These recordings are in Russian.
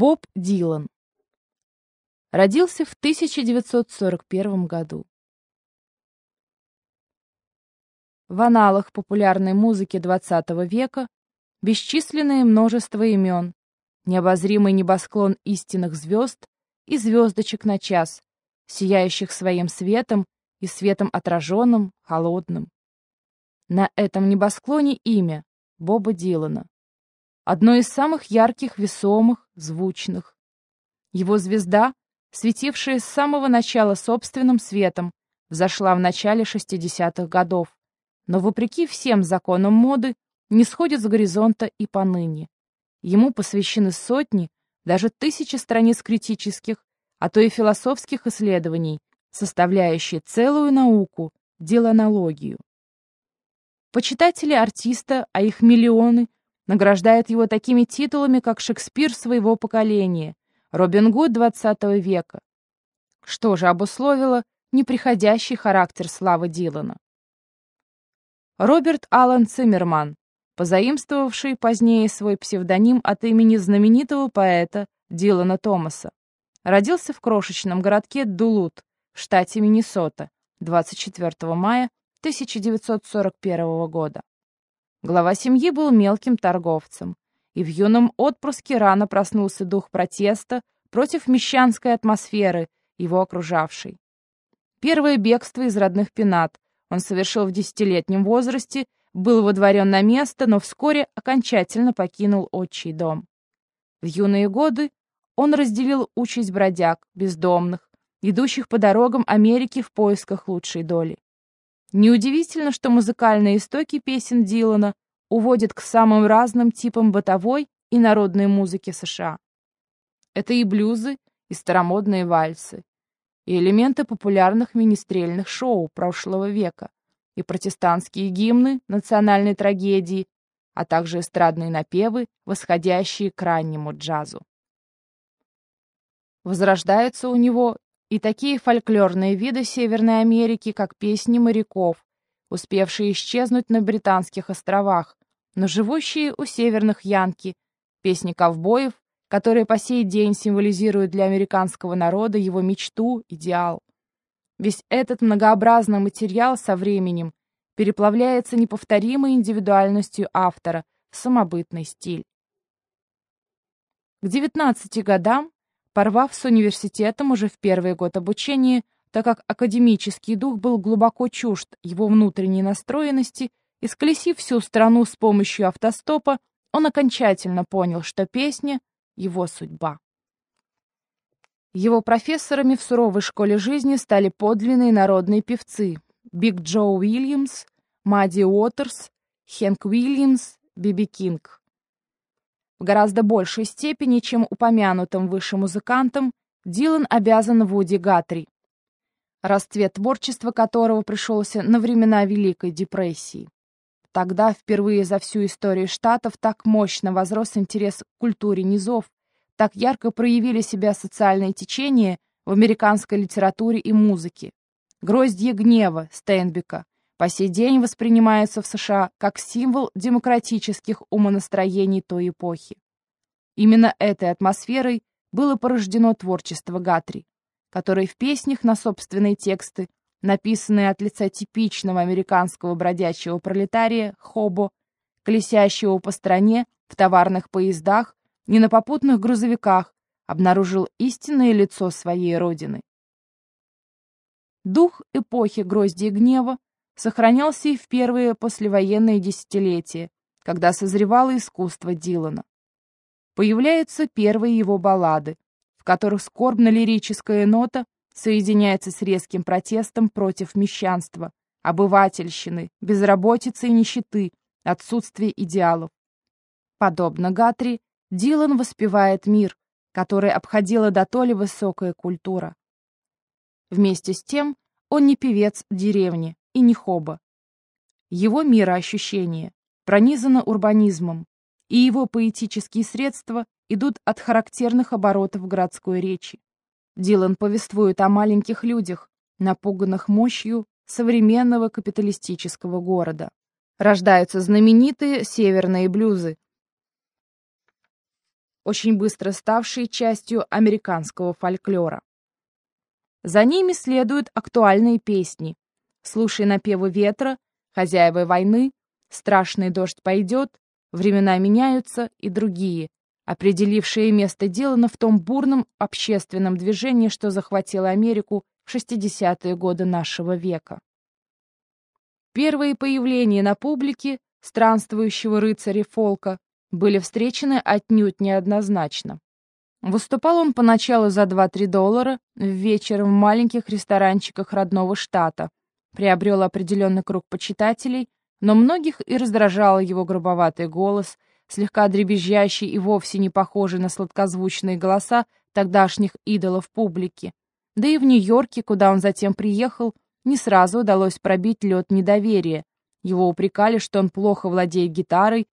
Боб Дилан. Родился в 1941 году. В аналах популярной музыки XX века бесчисленное множество имен, необозримый небосклон истинных звезд и звездочек на час, сияющих своим светом и светом отраженным, холодным. На этом небосклоне имя Боба Дилана. Одно из самых ярких, весомых, звучных. Его звезда, светившая с самого начала собственным светом, взошла в начале 60-х годов, но, вопреки всем законам моды, не сходит с горизонта и поныне. Ему посвящены сотни, даже тысячи страниц критических, а то и философских исследований, составляющие целую науку, делонологию. Почитатели артиста, а их миллионы, награждают его такими титулами, как Шекспир своего поколения, Робин Гуд XX века. Что же обусловило неприходящий характер славы Дилана? Роберт Аллен Циммерман, позаимствовавший позднее свой псевдоним от имени знаменитого поэта Дилана Томаса, родился в крошечном городке Дулут в штате Миннесота 24 мая 1941 года. Глава семьи был мелким торговцем, и в юном отпрыске рано проснулся дух протеста против мещанской атмосферы, его окружавшей. Первое бегство из родных пенат он совершил в десятилетнем возрасте, был водворен на место, но вскоре окончательно покинул отчий дом. В юные годы он разделил участь бродяг, бездомных, идущих по дорогам Америки в поисках лучшей доли. Неудивительно, что музыкальные истоки песен Дилана уводят к самым разным типам бытовой и народной музыки США. Это и блюзы, и старомодные вальсы, и элементы популярных министрельных шоу прошлого века, и протестантские гимны национальной трагедии, а также эстрадные напевы, восходящие к раннему джазу. Возрождаются у него и такие фольклорные виды Северной Америки, как песни моряков, успевшие исчезнуть на Британских островах, но живущие у северных янки, песни ковбоев, которые по сей день символизируют для американского народа его мечту, идеал. Весь этот многообразный материал со временем переплавляется неповторимой индивидуальностью автора в самобытный стиль. К 19 годам порвав с университетом уже в первый год обучения, так как академический дух был глубоко чужд его внутренней настроенности, и сколесив всю страну с помощью автостопа, он окончательно понял, что песня — его судьба. Его профессорами в суровой школе жизни стали подлинные народные певцы Биг Джо Уильямс, Мадди Уотерс, Хэнк Уильямс, Би Би Кинг. В гораздо большей степени, чем упомянутым выше музыкантам, Дилан обязан Вуди Гатри, расцвет творчества которого пришелся на времена Великой депрессии. Тогда впервые за всю историю Штатов так мощно возрос интерес к культуре низов, так ярко проявили себя социальные течения в американской литературе и музыке. «Гроздье гнева» Стейнбека по сей день воспринимается в США как символ демократических умонастроений той эпохи. Именно этой атмосферой было порождено творчество Гатри, который в песнях на собственные тексты, написанные от лица типичного американского бродячего пролетария Хобо, колесящего по стране в товарных поездах не на попутных грузовиках, обнаружил истинное лицо своей родины. Дух эпохи гроздья гнева сохранялся и в первые послевоенные десятилетия, когда созревало искусство Дилана. Появляются первые его баллады, в которых скорбно-лирическая нота соединяется с резким протестом против мещанства, обывательщины, безработицы и нищеты, отсутствия идеалов. Подобно Гатри, Дилан воспевает мир, который обходила до толи высокая культура. Вместе с тем он не певец деревни, и не хоба. Его мироощущение пронизано урбанизмом, и его поэтические средства идут от характерных оборотов городской речи. Дилан повествует о маленьких людях, напуганных мощью современного капиталистического города. Рождаются знаменитые северные блюзы. очень быстро ставшие частью американского фольклора. За ними следуют актуальные песни «Слушай напевы ветра», «Хозяева войны», «Страшный дождь пойдет», «Времена меняются» и другие, определившие место Дилана в том бурном общественном движении, что захватило Америку в 60-е годы нашего века. Первые появления на публике странствующего рыцаря фолка были встречены отнюдь неоднозначно. Выступал он поначалу за 2-3 доллара в вечер в маленьких ресторанчиках родного штата, приобрел определенный круг почитателей, но многих и раздражал его грубоватый голос, слегка дребезжащий и вовсе не похожий на сладкозвучные голоса тогдашних идолов публики. Да и в Нью-Йорке, куда он затем приехал, не сразу удалось пробить лед недоверия. Его упрекали, что он плохо владеет гитарой,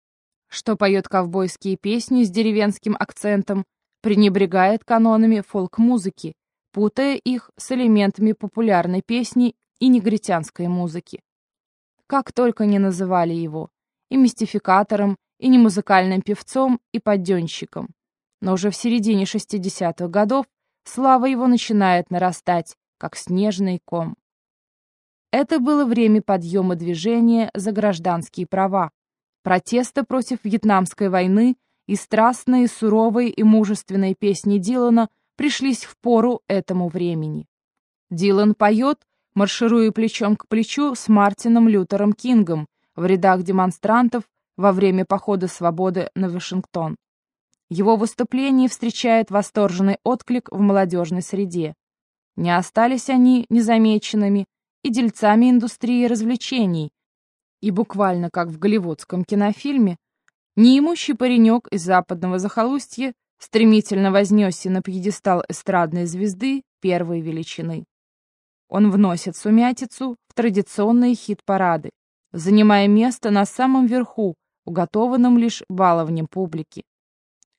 что поет ковбойские песни с деревенским акцентом, пренебрегает канонами фолк-музыки, путая их с элементами популярной песни и негритянской музыки. Как только не называли его, и мистификатором, и не музыкальным певцом и подденщиком. Но уже в середине 60-х годов слава его начинает нарастать, как снежный ком. Это было время подъема движения за гражданские права, протеста против Вьетнамской войны и страстные, суровые и мужественные песни Дилана пришлись в пору этому времени. Дилан поет, маршируя плечом к плечу с Мартином Лютером Кингом в рядах демонстрантов во время похода свободы на Вашингтон. Его выступление встречает восторженный отклик в молодежной среде. Не остались они незамеченными и дельцами индустрии развлечений, и буквально как в голливудском кинофильме, неимущий паренек из западного захолустья стремительно вознесся на пьедестал эстрадной звезды первой величины. Он вносит сумятицу в традиционные хит-парады, занимая место на самом верху, уготованном лишь баловнем публики.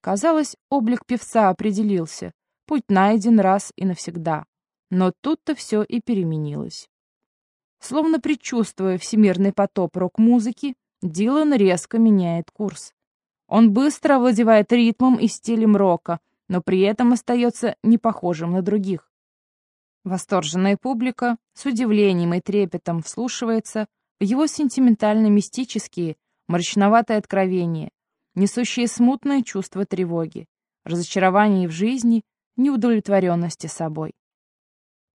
Казалось, облик певца определился, путь найден раз и навсегда. Но тут-то все и переменилось. Словно предчувствуя всемирный потоп рок-музыки, Дилан резко меняет курс. Он быстро овладевает ритмом и стилем рока, но при этом остается не похожим на других. Восторженная публика с удивлением и трепетом вслушивается в его сентиментально-мистические, мрачноватые откровения, несущие смутное чувство тревоги, разочарования в жизни, неудовлетворенности собой.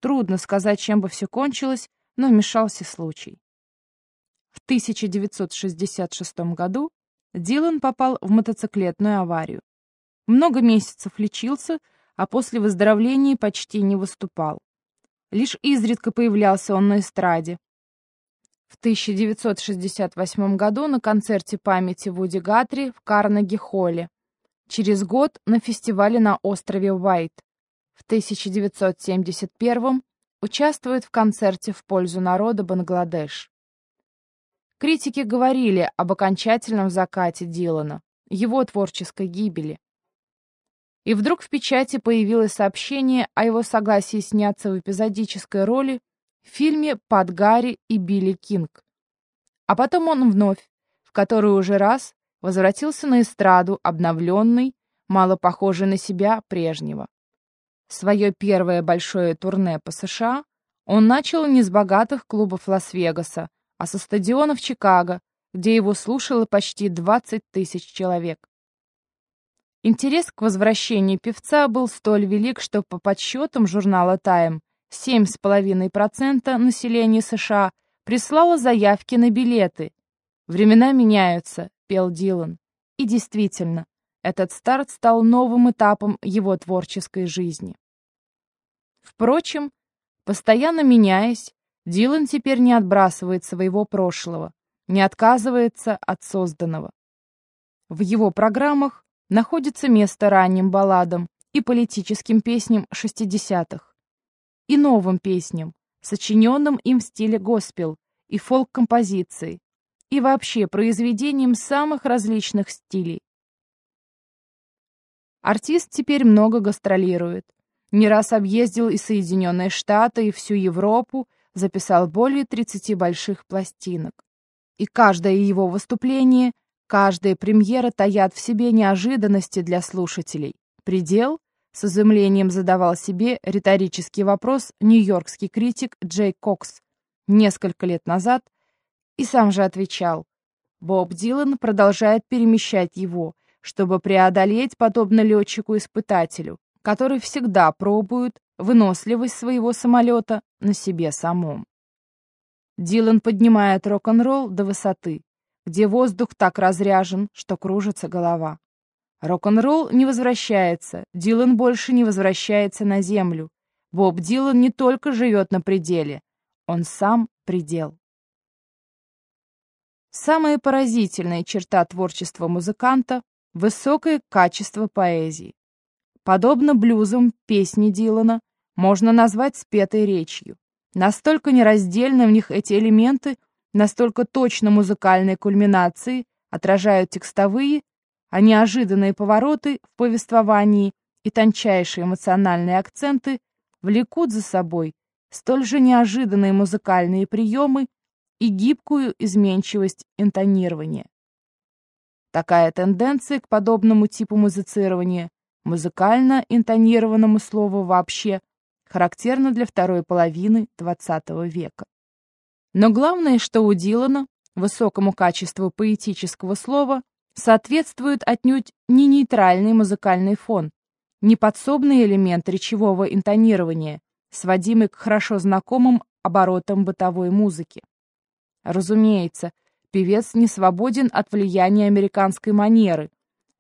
Трудно сказать, чем бы все кончилось, но вмешался случай. В 1966 году Дилан попал в мотоциклетную аварию. Много месяцев лечился, а после выздоровления почти не выступал. Лишь изредка появлялся он на эстраде. В 1968 году на концерте памяти Вуди Гатри в Карнеги-холле. Через год на фестивале на острове Уайт. В 1971 участвует в концерте в пользу народа Бангладеш. Критики говорили об окончательном закате Дилана, его творческой гибели. И вдруг в печати появилось сообщение о его согласии сняться в эпизодической роли в фильме «Под Гарри и Билли Кинг». А потом он вновь, в который уже раз, возвратился на эстраду, обновленный, мало похожий на себя прежнего. Свое первое большое турне по США он начал не с богатых клубов Лас-Вегаса, а со стадионов Чикаго, где его слушало почти 20 тысяч человек. Интерес к возвращению певца был столь велик, что по подсчетам журнала Time 7,5% населения США прислало заявки на билеты. «Времена меняются», — пел Дилан. И действительно, этот старт стал новым этапом его творческой жизни. Впрочем, постоянно меняясь, Дилан теперь не отбрасывает своего прошлого, не отказывается от созданного. В его программах находится место ранним балладам и политическим песням 60-х, и новым песням, сочиненным им в стиле госпел и фолк-композиции, и вообще произведениям самых различных стилей. Артист теперь много гастролирует, не раз объездил и Соединенные Штаты, и всю Европу, записал более 30 больших пластинок. И каждое его выступление, Каждая премьера таят в себе неожиданности для слушателей. Предел? С изумлением задавал себе риторический вопрос нью-йоркский критик Джей Кокс несколько лет назад и сам же отвечал. Боб Дилан продолжает перемещать его, чтобы преодолеть, подобно летчику-испытателю, который всегда пробует выносливость своего самолета на себе самом. Дилан поднимает рок-н-ролл до высоты, где воздух так разряжен, что кружится голова. Рок-н-ролл не возвращается, Дилан больше не возвращается на землю. Боб Дилан не только живет на пределе, он сам предел. Самая поразительная черта творчества музыканта — высокое качество поэзии. Подобно блюзам песни Дилана можно назвать спетой речью. Настолько нераздельны в них эти элементы, настолько точно музыкальные кульминации отражают текстовые а неожиданные повороты в повествовании и тончайшие эмоциональные акценты влекут за собой столь же неожиданные музыкальные приемы и гибкую изменчивость интонирования. Такая тенденция к подобному типу музицирования, музыкально интонированному слову вообще, характерна для второй половины XX века. Но главное, что у Дилана, высокому качеству поэтического слова, соответствует отнюдь не нейтральный музыкальный фон, не подсобный элемент речевого интонирования, сводимый к хорошо знакомым оборотам бытовой музыки. Разумеется, певец не свободен от влияния американской манеры,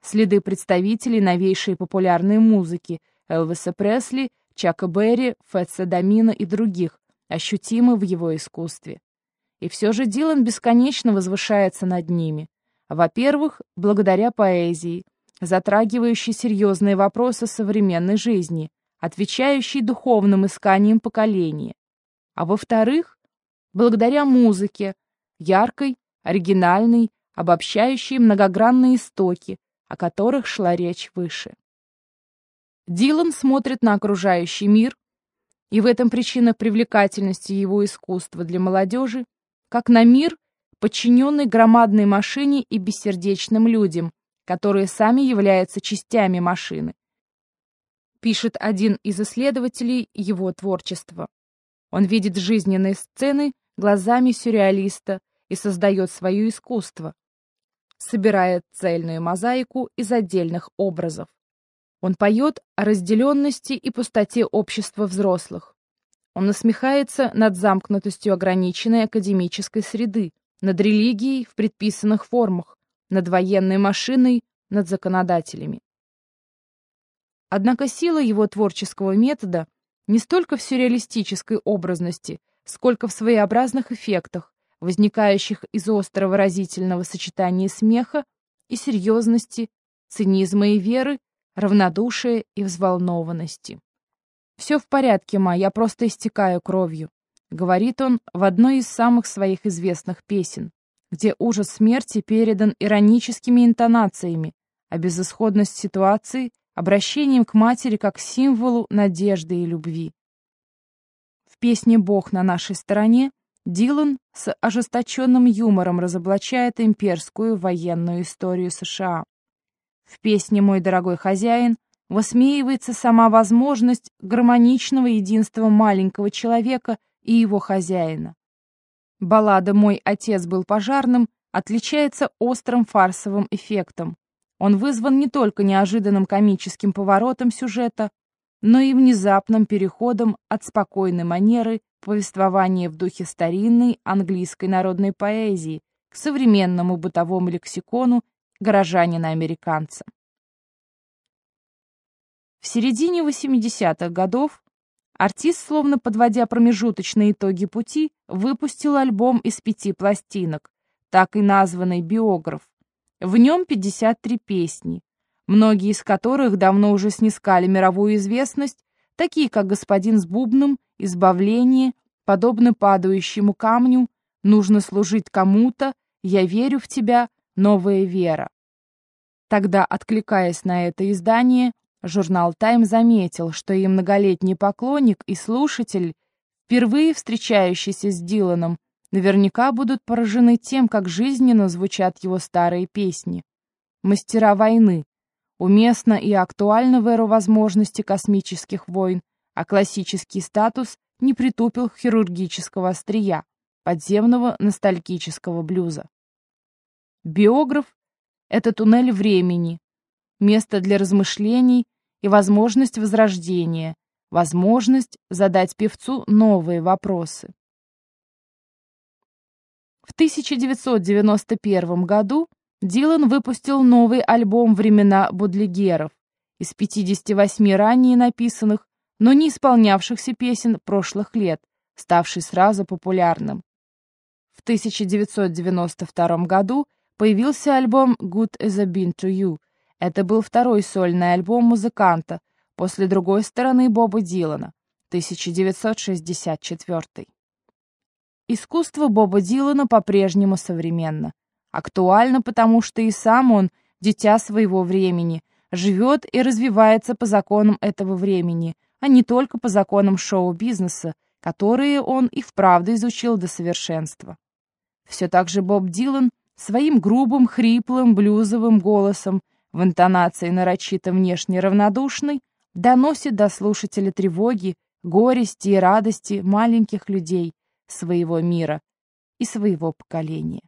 следы представителей новейшей популярной музыки Элвиса Пресли, Чака Берри, Фетса Дамина и других, ощутимы в его искусстве. И все же Дилан бесконечно возвышается над ними – во-первых, благодаря поэзии, затрагивающей серьезные вопросы современной жизни, отвечающей духовным исканиям поколения. А во-вторых, благодаря музыке, яркой, оригинальной, обобщающей многогранные истоки, о которых шла речь выше. Дилан смотрит на окружающий мир, и в этом причина привлекательности его искусства для молодежи, как на мир, подчиненный громадной машине и бессердечным людям, которые сами являются частями машины. Пишет один из исследователей его творчества. Он видит жизненные сцены глазами сюрреалиста и создает свое искусство, собирая цельную мозаику из отдельных образов. Он поет о разделенности и пустоте общества взрослых. Он насмехается над замкнутостью ограниченной академической среды, над религией в предписанных формах, над военной машиной, над законодателями. Однако сила его творческого метода не столько в сюрреалистической образности, сколько в своеобразных эффектах, возникающих из остро-выразительного сочетания смеха и серьезности, цинизма и веры, равнодушия и взволнованности. «Все в порядке, ма, я просто истекаю кровью. Говорит он в одной из самых своих известных песен, где ужас смерти передан ироническими интонациями, а безысходность ситуации — обращением к матери как символу надежды и любви. В песне «Бог на нашей стороне» Дилан с ожесточенным юмором разоблачает имперскую военную историю США. В песне «Мой дорогой хозяин» высмеивается сама возможность гармоничного единства маленького человека — и его хозяина. Баллада «Мой отец был пожарным» отличается острым фарсовым эффектом. Он вызван не только неожиданным комическим поворотом сюжета, но и внезапным переходом от спокойной манеры повествования в духе старинной английской народной поэзии к современному бытовому лексикону горожанина-американца. В середине 80-х годов Артист, словно подводя промежуточные итоги пути, выпустил альбом из пяти пластинок, так и названный «Биограф». В нем 53 песни, многие из которых давно уже снискали мировую известность, такие как «Господин с бубном», «Избавление», «Подобно падающему камню», «Нужно служить кому-то», «Я верю в тебя», «Новая вера». Тогда, откликаясь на это издание, Журнал «Тайм» заметил, что и многолетний поклонник, и слушатель, впервые встречающийся с Диланом, наверняка будут поражены тем, как жизненно звучат его старые песни. «Мастера войны» уместно и актуально в эру возможности космических войн, а классический статус не притупил хирургического острия, подземного ностальгического блюза. Биограф — это туннель времени, место для размышлений и возможность возрождения, возможность задать певцу новые вопросы. В 1991 году Дилан выпустил новый альбом «Времена Бодлигеров» из 58 ранее написанных, но не исполнявшихся песен прошлых лет, ставший сразу популярным. В 1992 году появился альбом «Good as I've Been to You». Это был второй сольный альбом музыканта после другой стороны Боба Дилана, 1964. Искусство Боба Дилана по-прежнему современно. Актуально, потому что и сам он, дитя своего времени, живет и развивается по законам этого времени, а не только по законам шоу-бизнеса, которые он и вправду изучил до совершенства. Все так же Боб Дилан своим грубым, хриплым, блюзовым голосом в интонации нарочито внешне равнодушной доносит до слушателя тревоги, горести и радости маленьких людей своего мира и своего поколения.